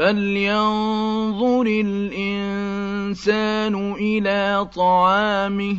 فلينظر الإنسان إلى طعامه